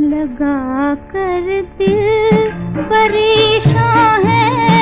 लगा कर दिल परेशान है।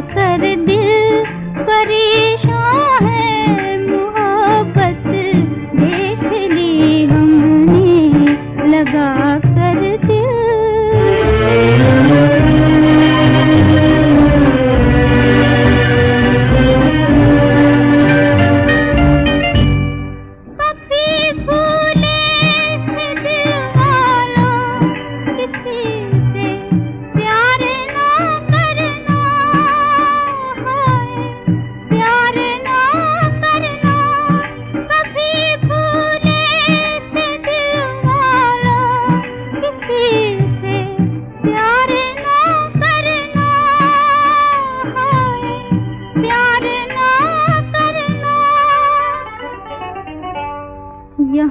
कर दिल परेशान है।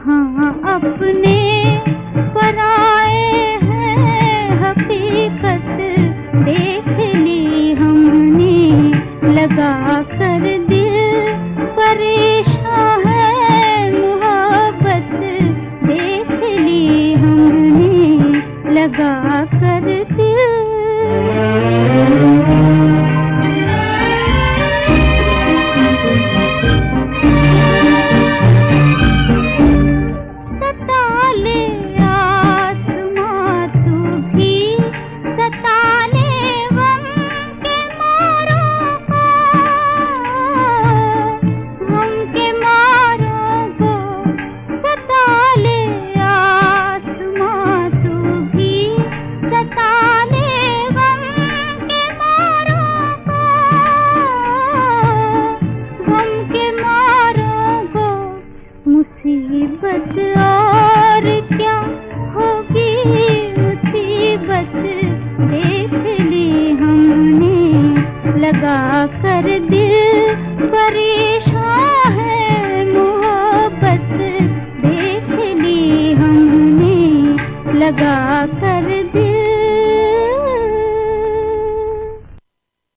यहाँ अपने पराए हैं हकीकत देख ली हमने लगा कर दिल परेशान है मोहब्बत देख ली हमने लगा कर दिल। लगा कर दिल परेशान है मोहब्बत। देख ली हमने लगा कर